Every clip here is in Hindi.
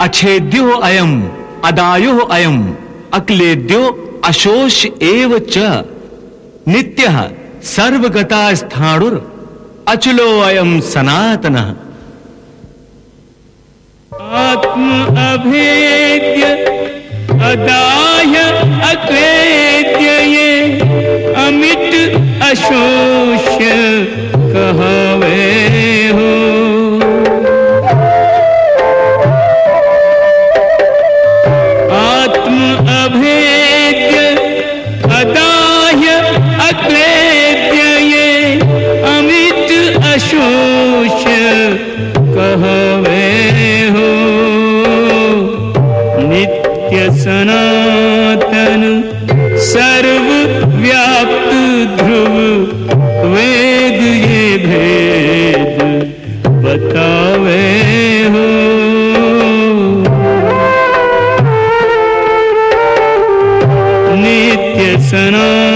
अछेद्यो अयम, अदायो अयम, अक्लेद्यो अशोष एव च। नित्यः सर्वगता स्थाणुर अचलो अयम सनातनः। आत्म अभेद्य, अदाय अक्लेद्य ये, अमित अशोष कहवे कहवे हो। नित्य सनातन सर्व व्याप्त ध्रुव वेद ये भेद बतावे हो। नित्य सनातन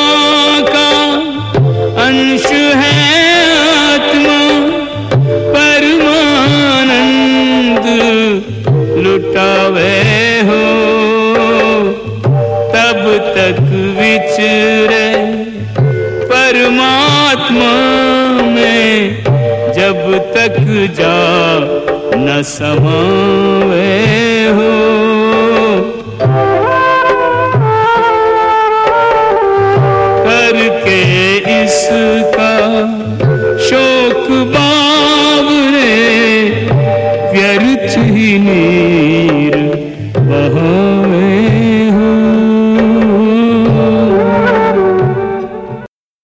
लुटावे हो, तब तक विचरे। परमात्मा में जब तक जा न समावे हो। करके इसका शोक बावरे, व्यर्थ ही नीर